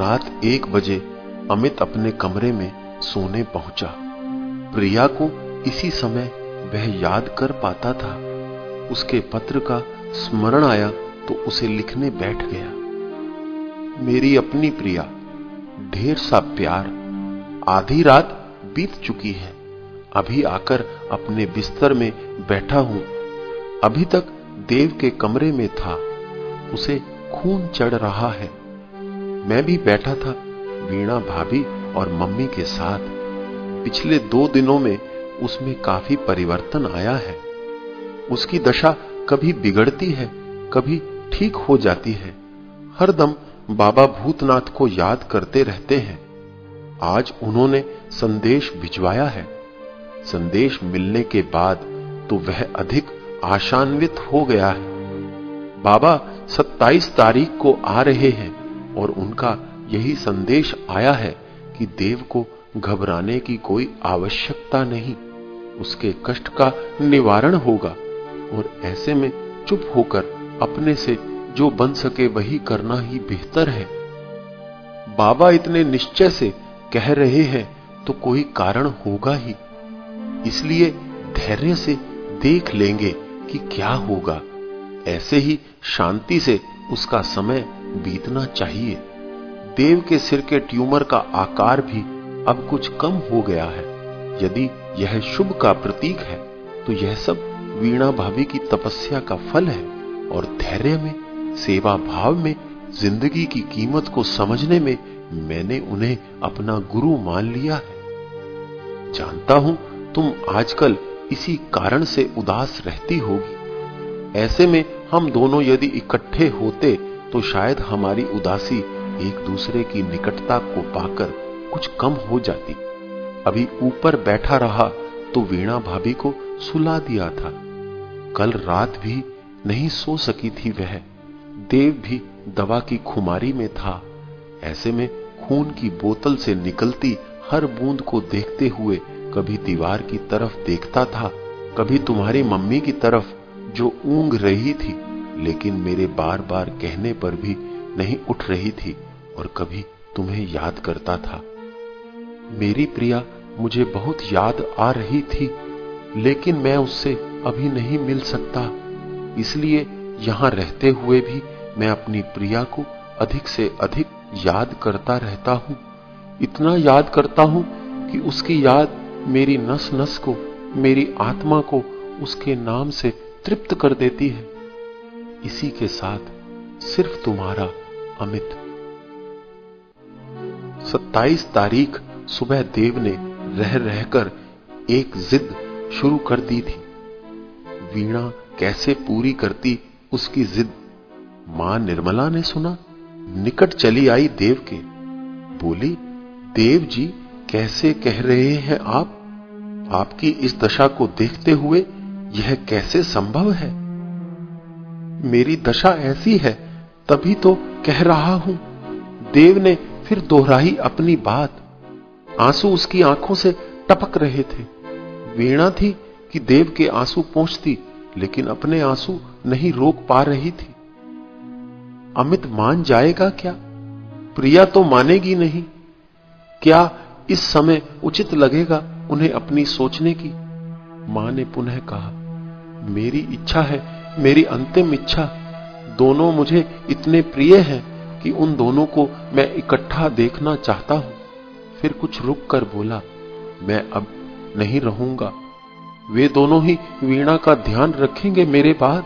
रात एक बजे अमित अपने कमरे में सोने पहुँचा। प्रिया को इसी समय वह याद कर पाता था। उसके पत्र का स्मरण आया तो उसे लिखने बैठ गया। मेरी अपनी प्रिया, ढेर सा प्यार, आधी रात बीत चुकी है। अभी आकर अपने बिस्तर में बैठा हूँ। अभी तक देव के कमरे में था। उसे खून चढ़ रहा है। मैं भी बैठा था, वीणा भाभी और मम्मी के साथ। पिछले दो दिनों में उसमें काफ़ी परिवर्तन आया है। उसकी दशा कभी बिगड़ती है, कभी ठीक हो जाती है। हरदम बाबा भूतनाथ को याद करते रहते हैं। आज उन्होंने संदेश भिजवाया है। संदेश मिलने के बाद तो वह अधिक आशान्वित हो गया है। बाबा 27 तारीख को आ रहे हैं। और उनका यही संदेश आया है कि देव को घबराने की कोई आवश्यकता नहीं। उसके कष्ट का निवारण होगा और ऐसे में चुप होकर अपने से जो बन सके वही करना ही बेहतर है। बाबा इतने निश्चय से कह रहे हैं तो कोई कारण होगा ही। इसलिए धैर्य से देख लेंगे कि क्या होगा। ऐसे ही शांति से उसका समय बीतना चाहिए। देव के सिर के ट्यूमर का आकार भी अब कुछ कम हो गया है। यदि यह शुभ का प्रतीक है तो यह सब वीणा भाभी की तपस्या का फल है और धैर्य में सेवा भाव में, ज़िंदगी की कीमत को समझने में मैंने उन्हें अपना गुरु मान लिया है। जानता हूँ तुम आजकल इसी कारण से उदास रहती होगी। ऐसे में हम दोनों यदि इकट्ठे होते तो शायद हमारी उदासी एक दूसरे की निकटता को पाकर कुछ कम हो जाती। अभी ऊपर बैठा रहा तो वीणा भाभी को सुला दिया था। कल रात भी नहीं सो सकी थी वह। देव भी दवा की खुमारी में था। ऐसे में खून की बोतल से निकलती हर बूंद को देखते हुए कभी दीवार की तरफ़ देखता था, कभी तुम्हारी मम्मी की तरफ़ जो ऊंग रही थी। लेकिन मेरे बार बार कहने पर भी नहीं उठ रही थी और कभी तुम्हें याद करता था। मेरी प्रिया, मुझे बहुत याद आ रही थी, लेकिन मैं उससे अभी नहीं मिल सकता। इसलिए यहाँ रहते हुए भी मैं अपनी प्रिया को अधिक से अधिक याद करता रहता हूँ। इतना याद करता हूँ कि उसकी याद मेरी नस नस को, मेरी आत्मा को उसके नाम से तृप्त कर देती है। इसी के साथ सिर्फ़ तुम्हारा अमित। 27 तारीख सुबह देव ने रह रहकर एक जिद शुरू कर दी थी। वीणा कैसे पूरी करती उसकी जिद, माँ निर्मला ने सुना। निकट चली आई देव के। बोली, देव जी, कैसे कह रहे हैं आप? आपकी इस दशा को देखते हुए यह कैसे संभव है? मेरी दशा ऐसी है, तभी तो कह रहा हूँ। देव ने फिर दोहराई अपनी बात। आँसू उसकी आँखों से टपक रहे थे। वीणा थी कि देव के आँसू पहुँचती लेकिन अपने आँसू नहीं रोक पा रही थी। अमित मान जाएगा क्या? प्रिया तो मानेगी नहीं। क्या इस समय उचित लगेगा उन्हें अपनी सोचने की? माँ ने पुनः कहा, मेरी इच्छा है मेरी अंतिम इच्छा, दोनों मुझे इतने प्रिय हैं कि उन दोनों को मैं इकट्ठा देखना चाहता हूँ। फिर कुछ रुक कर बोला, मैं अब नहीं रहूँगा। वे दोनों ही वीणा का ध्यान रखेंगे मेरे बाद।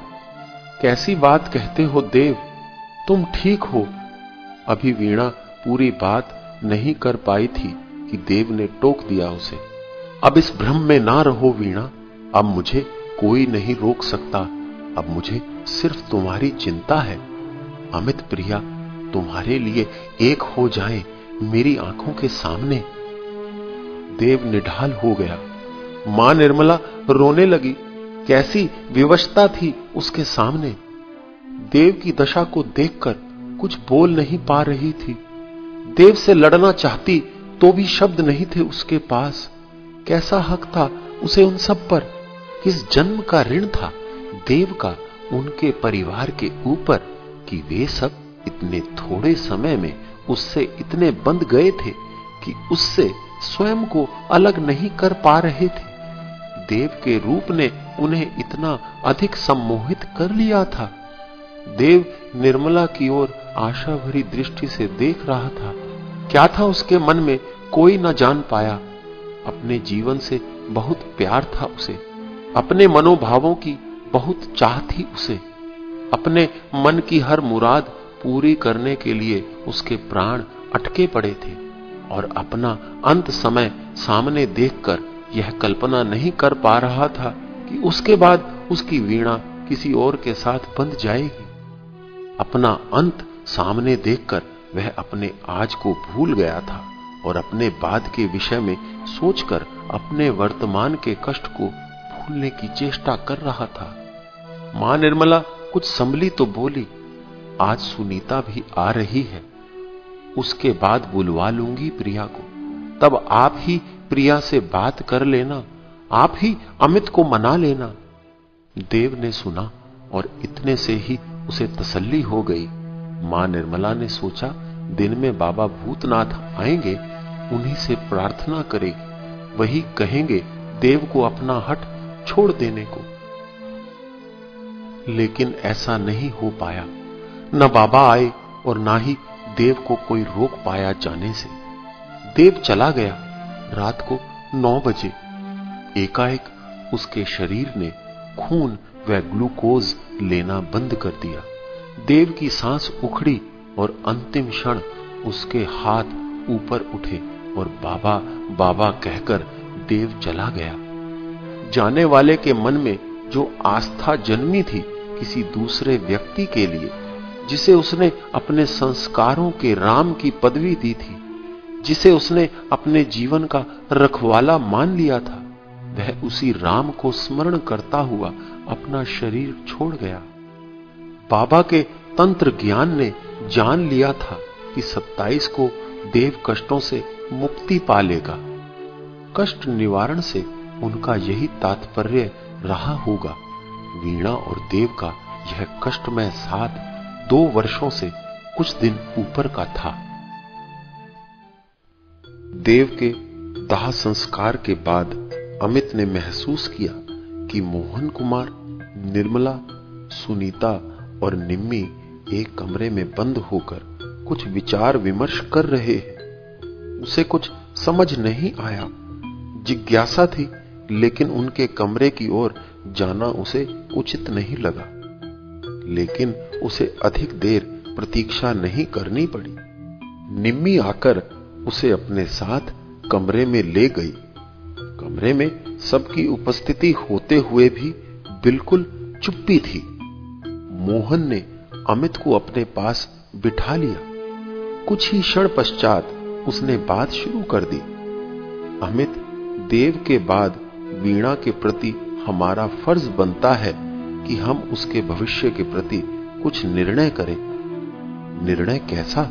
कैसी बात कहते हो देव, तुम ठीक हो। अभी वीणा पूरी बात नहीं कर पाई थी कि देव ने टोक दिया उसे। अब इस भ्रम में ना रहो वीणा, अब मुझे कोई नहीं रोक सकता। अब मुझे सिर्फ़ तुम्हारी चिंता है। अमित प्रिया, तुम्हारे लिए एक हो जाए मेरी आँखों के सामने। देव निढाल हो गया। माँ निर्मला रोने लगी। कैसी विवशता थी उसके सामने। देव की दशा को देखकर कुछ बोल नहीं पा रही थी। देव से लड़ना चाहती तो भी शब्द नहीं थे उसके पास। कैसा हक था उसे उन सब पर? किस जन्म का ऋण था? देव का उनके परिवार के ऊपर कि वे सब इतने थोड़े समय में उससे इतने बंध गए थे कि उससे स्वयं को अलग नहीं कर पा रहे थे। देव के रूप ने उन्हें इतना अधिक सम्मोहित कर लिया था। देव निर्मला की ओर आशा भरी दृष्टि से देख रहा था। क्या था उसके मन में? कोई न जान पाया। अपने जीवन से बहुत प्यार था उसे। अपने मनोभावों की बहुत चाह थी उसे। अपने मन की हर मुराद पूरी करने के लिए उसके प्राण अटके पड़े थे और अपना अंत समय सामने देखकर यह कल्पना नहीं कर पा रहा था कि उसके बाद उसकी वीणा किसी और के साथ बंध जाएगी। अपना अंत सामने देखकर वह अपने आज को भूल गया था और अपने बाद के विषय में सोचकर अपने वर्तमान के कष्ट को भूलने की चेष्टा कर रहा था। माँ निर्मला कुछ संभली तो बोली, आज सुनीता भी आ रही है। उसके बाद बुलवा लूँगी प्रिया को। तब आप ही प्रिया से बात कर लेना, आप ही अमित को मना लेना। देव ने सुना और इतने से ही उसे तसल्ली हो गई। माँ निर्मला ने सोचा, दिन में बाबा भूतनाथ आएँगे, उन्हीं से प्रार्थना करेगी। वही कहेंगे, देव को अपना हट छोड़ देने को लेकिन ऐसा नहीं हो पाया। न बाबा आए और ना ही देव को कोई रोक पाया जाने से। देव चला गया रात को नौ बजे। एकाएक उसके शरीर ने खून व ग्लूकोज लेना बंद कर दिया। देव की सांस उखड़ी और अंतिम क्षण उसके हाथ ऊपर उठे और बाबा बाबा कहकर देव चला गया। जाने वाले के मन में जो आस्था जन्मी थी किसी दूसरे व्यक्ति के लिए, जिसे उसने अपने संस्कारों के राम की पदवी दी थी, जिसे उसने अपने जीवन का रखवाला मान लिया था, वह उसी राम को स्मरण करता हुआ अपना शरीर छोड़ गया। बाबा के तंत्र ज्ञान ने जान लिया था कि 27 को देव कष्टों से मुक्ति पालेगा कष्ट निवारण से उनका यही तात्पर्य रहा होगा। वीणा और देव का यह कष्टमय साथ दो वर्षों से कुछ दिन ऊपर का था। देव के दाह संस्कार के बाद अमित ने महसूस किया कि मोहन कुमार, निर्मला, सुनीता और निम्मी एक कमरे में बंद होकर कुछ विचार विमर्श कर रहे हैं। उसे कुछ समझ नहीं आया। जिज्ञासा थी, लेकिन उनके कमरे की ओर जाना उसे उचित नहीं लगा। लेकिन उसे अधिक देर प्रतीक्षा नहीं करनी पड़ी। निम्मी आकर उसे अपने साथ कमरे में ले गई। कमरे में सबकी उपस्थिति होते हुए भी बिल्कुल चुप्पी थी। मोहन ने अमित को अपने पास बिठा लिया। कुछ ही क्षण पश्चात उसने बात शुरू कर दी। अमित देव के बाद वीणा के प्रति हमारा फ़र्ज़ बनता है कि हम उसके भविष्य के प्रति कुछ निर्णय करें। निर्णय कैसा?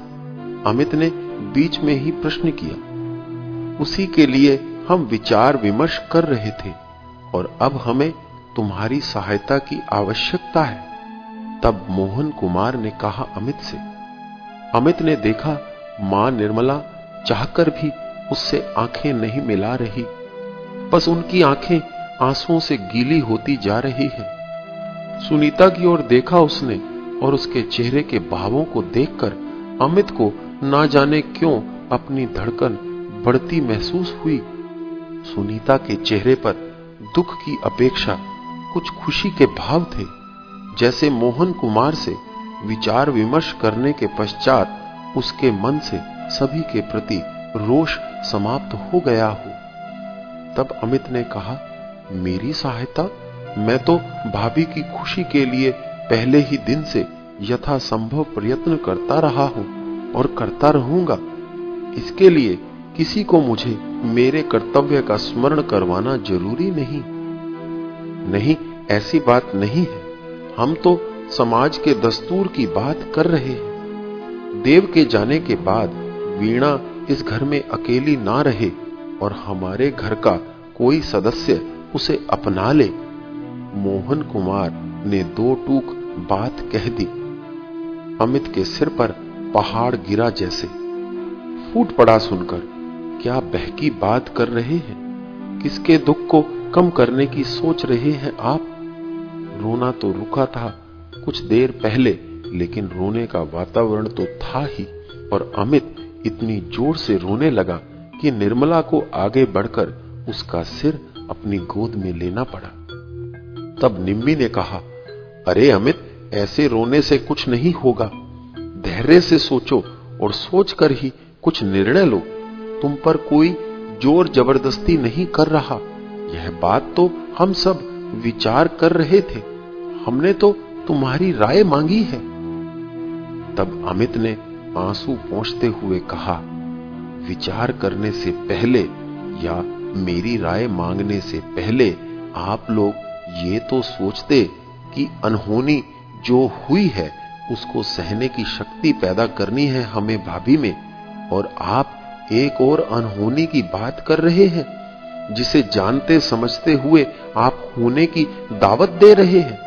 अमित ने बीच में ही प्रश्न किया। उसी के लिए हम विचार विमर्श कर रहे थे और अब हमें तुम्हारी सहायता की आवश्यकता है। तब मोहन कुमार ने कहा अमित से। अमित ने देखा माँ निर्मला चाहकर भी उससे आँखें नहीं मिला रही। बस उनकी आँखें आंसुओं से गीली होती जा रही है। सुनीता की ओर देखा उसने और उसके चेहरे के भावों को देखकर अमित को ना जाने क्यों अपनी धड़कन बढ़ती महसूस हुई। सुनीता के चेहरे पर दुख की अपेक्षा कुछ खुशी के भाव थे। जैसे मोहन कुमार से विचार विमर्श करने के पश्चात उसके मन से सभी के प्रति रोष समाप्त हो गया हो। तब अमित ने कहा मेरी सहायता? मैं तो भाभी की खुशी के लिए पहले ही दिन से यथासंभव प्रयत्न करता रहा हूँ और करता रहूँगा। इसके लिए किसी को मुझे मेरे कर्तव्य का स्मरण करवाना ज़रूरी नहीं। नहीं, ऐसी बात नहीं है। हम तो समाज के दस्तूर की बात कर रहे हैं। देव के जाने के बाद वीणा इस घर में अकेली ना रहे और हमारे घर का कोई सदस्य उसे अपना ले। मोहन कुमार ने दो टूक बात कह दी। अमित के सिर पर पहाड़ गिरा जैसे। फूट पड़ा सुनकर, क्या बहकी बात कर रहे हैं? किसके दुख को कम करने की सोच रहे हैं आप? रोना तो रुका था कुछ देर पहले, लेकिन रोने का वातावरण तो था ही, और अमित इतनी ज़ोर से रोने लगा कि निर्मला को आगे बढ़कर उसका सिर अपनी गोद में लेना पड़ा। तब निम्मी ने कहा, अरे अमित, ऐसे रोने से कुछ नहीं होगा। धैर्य से सोचो और सोचकर ही कुछ निर्णय लो। तुम पर कोई ज़ोर ज़बरदस्ती नहीं कर रहा। यह बात तो हम सब विचार कर रहे थे। हमने तो तुम्हारी राय मांगी है। तब अमित ने आँसू पहुँचते हुए कहा, विचार करने से पहले या मेरी राय मांगने से पहले आप लोग ये तो सोचते कि अनहोनी जो हुई है, उसको सहने की शक्ति पैदा करनी है हमें भाभी में, और आप एक और अनहोनी की बात कर रहे हैं, जिसे जानते समझते हुए आप होने की दावत दे रहे हैं।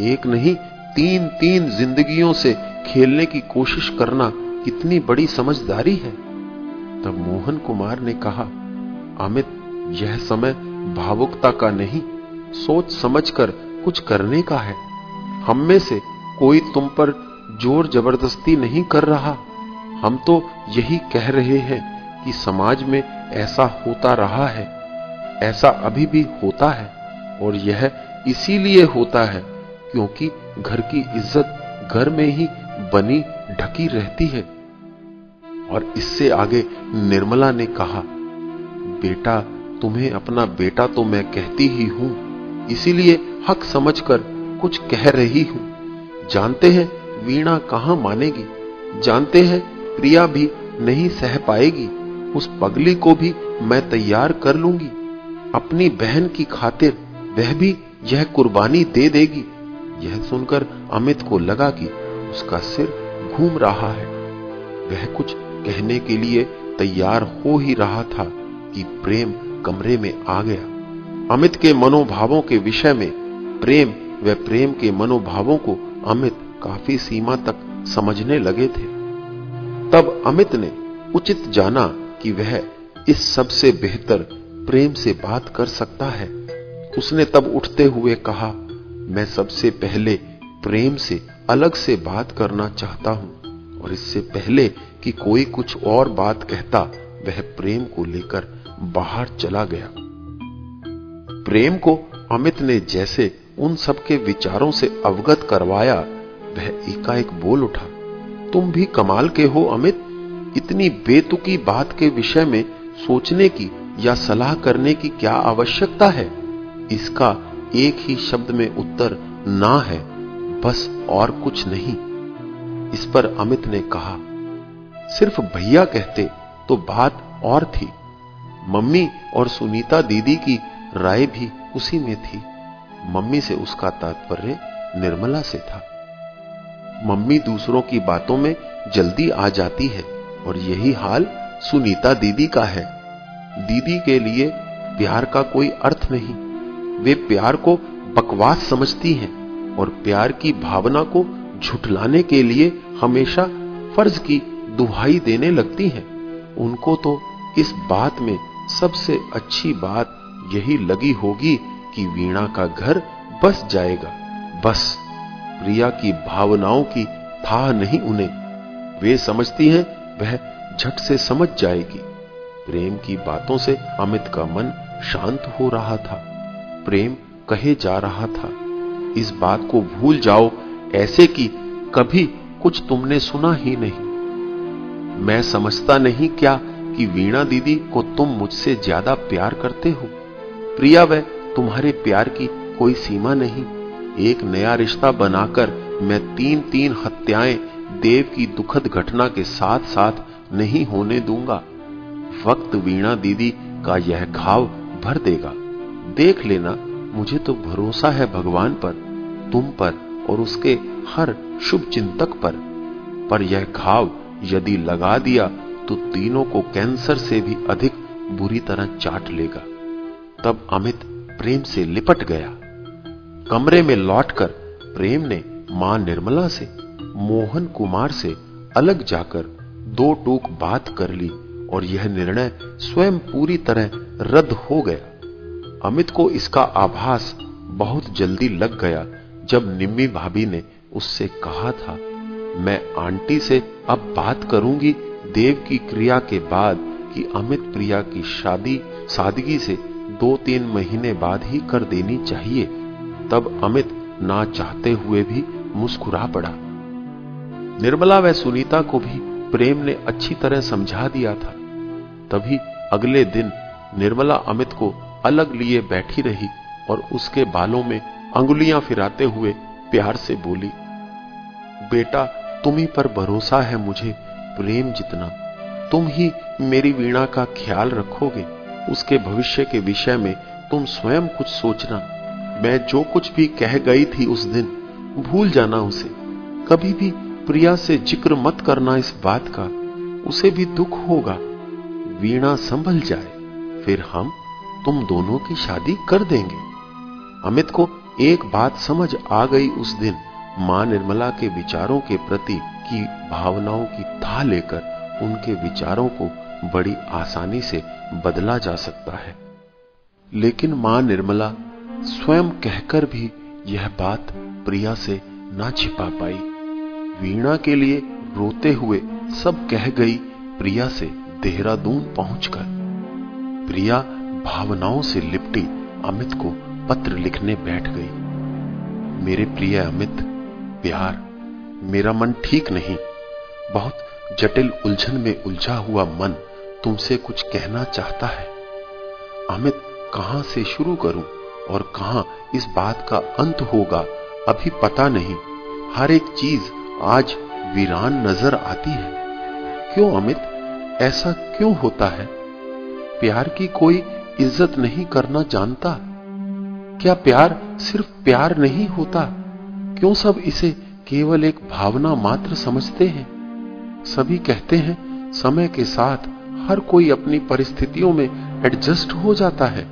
एक नहीं तीन तीन जिंदगियों से खेलने की कोशिश करना कितनी बड़ी समझदारी है। तब मोहन कुमार ने कहा, अमित यह समय भावुकता का नहीं, सोच समझकर कुछ करने का है। हम में से कोई तुम पर ज़ोर ज़बरदस्ती नहीं कर रहा। हम तो यही कह रहे हैं कि समाज में ऐसा होता रहा है, ऐसा अभी भी होता है और यह इसीलिए होता है क्योंकि घर की इज़्ज़त घर में ही बनी ढकी रहती है। और इससे आगे निर्मला ने कहा, बेटा तुम्हें अपना बेटा तो मैं कहती ही हूँ, इसीलिए हक समझकर कुछ कह रही हूँ। जानते हैं वीणा कहाँ मानेगी, जानते हैं प्रिया भी नहीं सह पाएगी, उस पगली को भी मैं तैयार कर लूँगी। अपनी बहन की खातिर वह भी यह कुर्बानी दे देगी। यह सुनकर अमित को लगा कि उसका सिर घूम रहा है। वह कुछ कहने के लिए तैयार हो ही रहा था कि प्रेम कमरे में आ गया। अमित के मनोभावों के विषय में प्रेम व प्रेम के मनोभावों को अमित काफ़ी सीमा तक समझने लगे थे। तब अमित ने उचित जाना कि वह इस सबसे बेहतर प्रेम से बात कर सकता है। उसने तब उठते हुए कहा, मैं सबसे पहले प्रेम से अलग से बात करना चाहता हूँ, और इससे पहले कि कोई कुछ और बात कहता, वह प्रेम को लेकर बाहर चला गया। प्रेम को अमित ने जैसे उन सबके विचारों से अवगत करवाया, वह एकाएक बोल उठा, तुम भी कमाल के हो, अमित। इतनी बेतुकी बात के विषय में सोचने की या सलाह करने की क्या आवश्यकता है? इसका एक ही शब्द में उत्तर ना है, बस और कुछ नहीं। इस पर अमित ने कहा, सिर्फ़ भैया कहते तो बात और थी। मम्मी और सुनीता दीदी की राय भी उसी में थी। मम्मी से उसका तात्पर्य निर्मला से था। मम्मी दूसरों की बातों में जल्दी आ जाती है और यही हाल सुनीता दीदी का है। दीदी के लिए प्यार का कोई अर्थ नहीं। वे प्यार को बकवास समझती हैं और प्यार की भावना को झुठलाने के लिए हमेशा फ़र्ज़ की दुहाई देने लगती हैं। उनको तो इस बात में सबसे अच्छी बात यही लगी होगी कि वीणा का घर बस जाएगा। बस। प्रिया की भावनाओं की था नहीं उन्हें। वे समझती हैं, वह झट से समझ जाएगी। प्रेम की बातों से अमित का मन शांत हो रहा था। प्रेम कहे जा रहा था, इस बात को भूल जाओ, ऐसे कि कभी कुछ तुमने सुना ही नहीं। मैं समझता नहीं क्या कि वीणा दीदी को तुम मुझसे ज़्यादा प्यार करते हो। प्रिया वह तुम्हारे प्यार की कोई सीमा नहीं। एक नया रिश्ता बनाकर मैं तीन तीन हत्याएँ देव की दुखद घटना के साथ साथ नहीं होने दूँगा। वक्त वीणा दीदी का यह घाव भर देगा। देख लेना, मुझे तो भरोसा है भगवान पर, तुम पर और उसके हर शुभ चिंतक पर। पर यह घाव यदि लगा दिया तो तीनों को कैंसर से भी अधिक बुरी तरह चाट लेगा। तब अमित प्रेम से लिपट गया। कमरे में लौटकर प्रेम ने माँ निर्मला से, मोहन कुमार से अलग जाकर दो टूक बात कर ली और यह निर्णय स्वयं पूरी तरह रद्द हो गया। अमित को इसका आभास बहुत जल्दी लग गया जब निम्मी भाभी ने उससे कहा था, मैं आंटी से अब बात करूँगी देव की क्रिया के बाद कि अमित प्रिया की शादी, सादगी से दो तीन महीने बाद ही कर देनी चाहिए। तब अमित ना चाहते हुए भी मुस्कुरा पड़ा। निर्मला व सुनीता को भी प्रेम ने अच्छी तरह समझा दिया था। तभी अगले दिन निर्मला अमित को अलग लिए बैठी रही और उसके बालों में अंगुलियाँ फिराते हुए प्यार से बोली, बेटा, तुम्ही पर भरोसा है मुझे। प्रेम जितना तुम ही मेरी वीणा का ख्याल रखोगे, उसके भविष्य के विषय में तुम स्वयं कुछ सोचना। मैं जो कुछ भी कह गई थी उस दिन, भूल जाना उसे। कभी भी प्रिया से ज़िक्र मत करना इस बात का, उसे भी दुख होगा। वीणा संभल जाए, फिर हम तुम दोनों की शादी कर देंगे। अमित को एक बात समझ आ गई उस दिन, माँ निर्मला के विचारों के प्रति की भावनाओं की था लेकर उनके विचारों को बड़ी आसानी से बदला जा सकता है। लेकिन माँ निर्मला स्वयं कहकर भी यह बात प्रिया से ना छिपा पाई। वीणा के लिए रोते हुए सब कह गई प्रिया से देहरादून पहुंचकर। प्रिया भावनाओं से लिपटी अमित को पत्र लिखने बैठ गई। मेरे प्रिय अमित, प्यार मेरा मन ठीक नहीं। बहुत जटिल उलझन में उलझा हुआ मन तुमसे कुछ कहना चाहता है। अमित, कहाँ से शुरू करूँ और कहाँ इस बात का अंत होगा, अभी पता नहीं। हर एक चीज़ आज वीरान नज़र आती है। क्यों अमित? ऐसा क्यों होता है? प्यार की कोई इज़्ज़त नहीं करना जानता। क्या प्यार सिर्फ़ प्यार नहीं होता? क्यों सब इसे केवल एक भावना मात्र समझते हैं। सभी कहते हैं, समय के साथ हर कोई अपनी परिस्थितियों में एडजस्ट हो जाता है।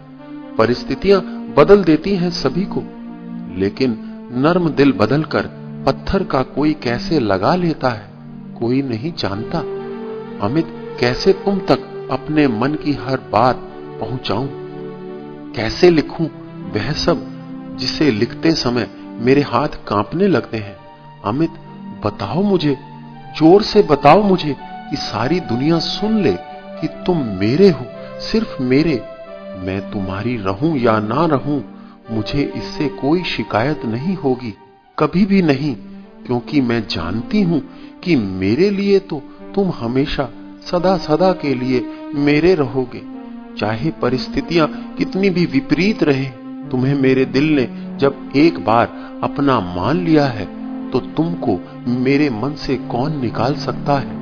परिस्थितियाँ बदल देती हैं सभी को। लेकिन नर्म दिल बदलकर पत्थर का कोई कैसे लगा लेता है, कोई नहीं जानता। अमित, कैसे तुम तक अपने मन की हर बात पहुंचाऊं? कैसे लिखूं वह सब जिसे लिखते समय मेरे हाथ कांपने लगते हैं? अमित, बताओ मुझे, ज़ोर से बताओ मुझे कि सारी दुनिया सुन ले कि तुम मेरे हो, सिर्फ़ मेरे। मैं तुम्हारी रहूँ या ना रहूँ, मुझे इससे कोई शिकायत नहीं होगी, कभी भी नहीं, क्योंकि मैं जानती हूँ कि मेरे लिए तो तुम हमेशा सदा सदा के लिए मेरे रहोगे। चाहे परिस्थितियाँ कितनी भी विपरीत रहे, तुम्हें मेरे दिल ने जब एक बार अपना मान लिया है तो तुमको मेरे मन से कौन निकाल सकता है?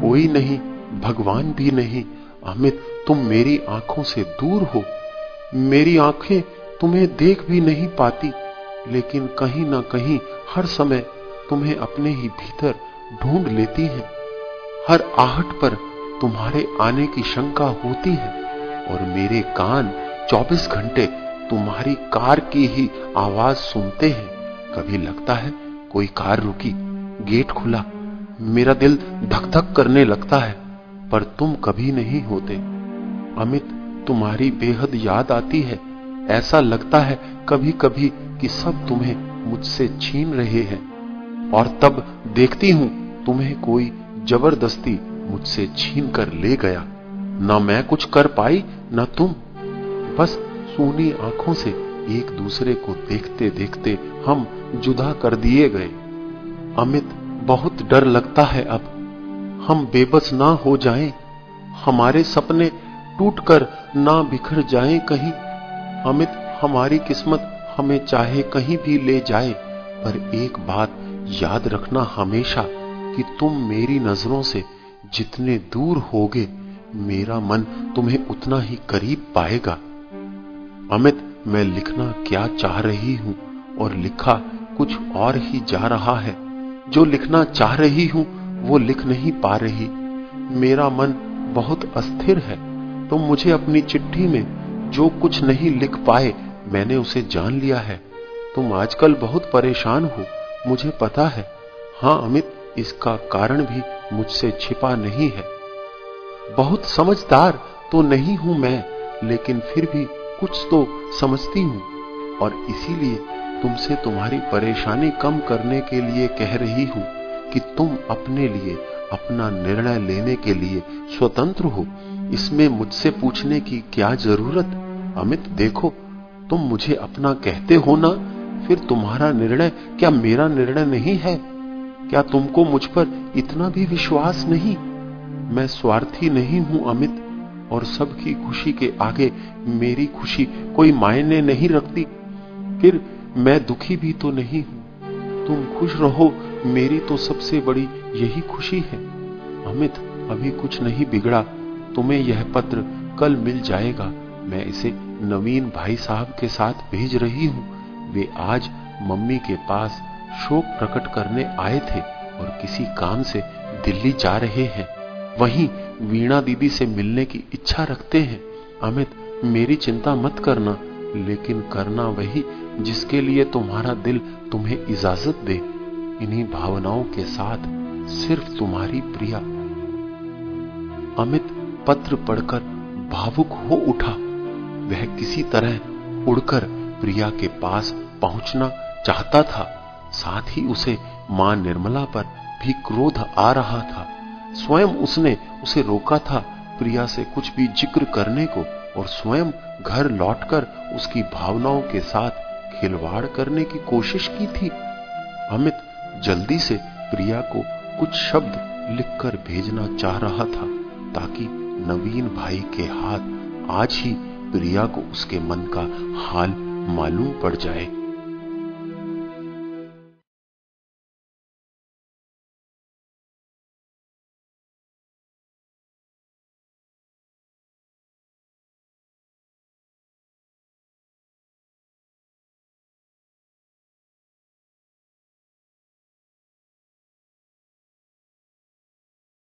कोई नहीं, भगवान भी नहीं। अमित, तुम मेरी आँखों से दूर हो। मेरी आँखें तुम्हें देख भी नहीं पाती। लेकिन कहीं ना कहीं हर समय तुम्हें अपने ही भीतर ढूंढ लेती हैं। हर आहट पर तुम्हारे आने की शंका होती है। और मेरे कान 24 घंटे तुम्हारी कार की ही आवाज़ सुनते हैं। कभी लगता है कोई कार रुकी, गेट खुला। मेरा दिल धक धक करने लगता है, पर तुम कभी नहीं होते। अमित, तुम्हारी बेहद याद आती है। ऐसा लगता है कभी कभी कि सब तुम्हें मुझसे छीन रहे हैं। और तब देखती हूँ तुम्हें कोई ज़बरदस्ती मुझसे छीन कर ले गया। ना मैं कुछ कर पाई, ना तुम। बस सूनी आँखों से एक दूसरे को देखते देखते हम जुदा कर दिए गए। अमित बहुत डर लगता है अब। हम बेबस ना हो जाएँ, हमारे सपने टूटकर ना बिखर जाएँ कहीं। अमित हमारी किस्मत हमें चाहे कहीं भी ले जाए पर एक बात याद रखना हमेशा कि तुम मेरी नज़रों से जितने दूर होगे मेरा मन तुम्हें उतना ही करीब पाएगा। अमित मैं लिखना क्या चाह रही हूँ और लिखा कुछ और ही जा रहा है। जो लिखना चाह रही हूँ, वो लिख नहीं पा रही। मेरा मन बहुत अस्थिर है तो मुझे अपनी चिट्ठी में जो कुछ नहीं लिख पाए, मैंने उसे जान लिया है। तुम आजकल बहुत परेशान हो, मुझे पता है। हाँ अमित, इसका कारण भी मुझसे छिपा नहीं है। बहुत समझदार तो नहीं हूँ मैं, लेकिन फिर भी कुछ तो समझती हूँ और इसीलिए तुमसे तुम्हारी परेशानी कम करने के लिए कह रही हूँ कि तुम अपने लिए, अपना निर्णय लेने के लिए स्वतंत्र हो। इसमें मुझसे पूछने की क्या ज़रूरत? अमित, देखो, तुम मुझे अपना कहते हो ना? फिर तुम्हारा निर्णय, क्या मेरा निर्णय नहीं है? क्या तुमको मुझ पर इतना भी विश्वास नहीं? मैं स्वार्थी नहीं हूँ, अमित। और सबकी खुशी के आगे मेरी खुशी कोई मायने नहीं रखती। फिर मैं दुखी भी तो नहीं हूँ। तुम खुश रहो, मेरी तो सबसे बड़ी यही खुशी है। अमित, अभी कुछ नहीं बिगड़ा, तुम्हें यह पत्र कल मिल जाएगा। मैं इसे नवीन भाई साहब के साथ भेज रही हूँ। वे आज मम्मी के पास शोक प्रकट करने आए थे और किसी काम से दिल्ली जा रहे हैं। वहीं वीणा दीदी से मिलने की इच्छा रखते हैं। अमित, मेरी चिंता मत करना, लेकिन करना वही जिसके लिए तुम्हारा दिल तुम्हें इजाज़त दे। इन्हीं भावनाओं के साथ सिर्फ़ तुम्हारी प्रिया। अमित पत्र पढ़कर भावुक हो उठा। वह किसी तरह उड़कर प्रिया के पास पहुँचना चाहता था। साथ ही उसे माँ निर्मला पर भी क्रोध आ रहा था। स्वयं उसने उसे रोका था प्रिया से कुछ भी ज़िक्र करने को और स्वयं घर लौटकर उसकी भावनाओं के साथ खिलवाड़ करने की कोशिश की थी। अमित जल्दी से प्रिया को कुछ शब्द लिखकर भेजना चाह रहा था ताकि नवीन भाई के हाथ आज ही प्रिया को उसके मन का हाल मालूम पड़ जाए।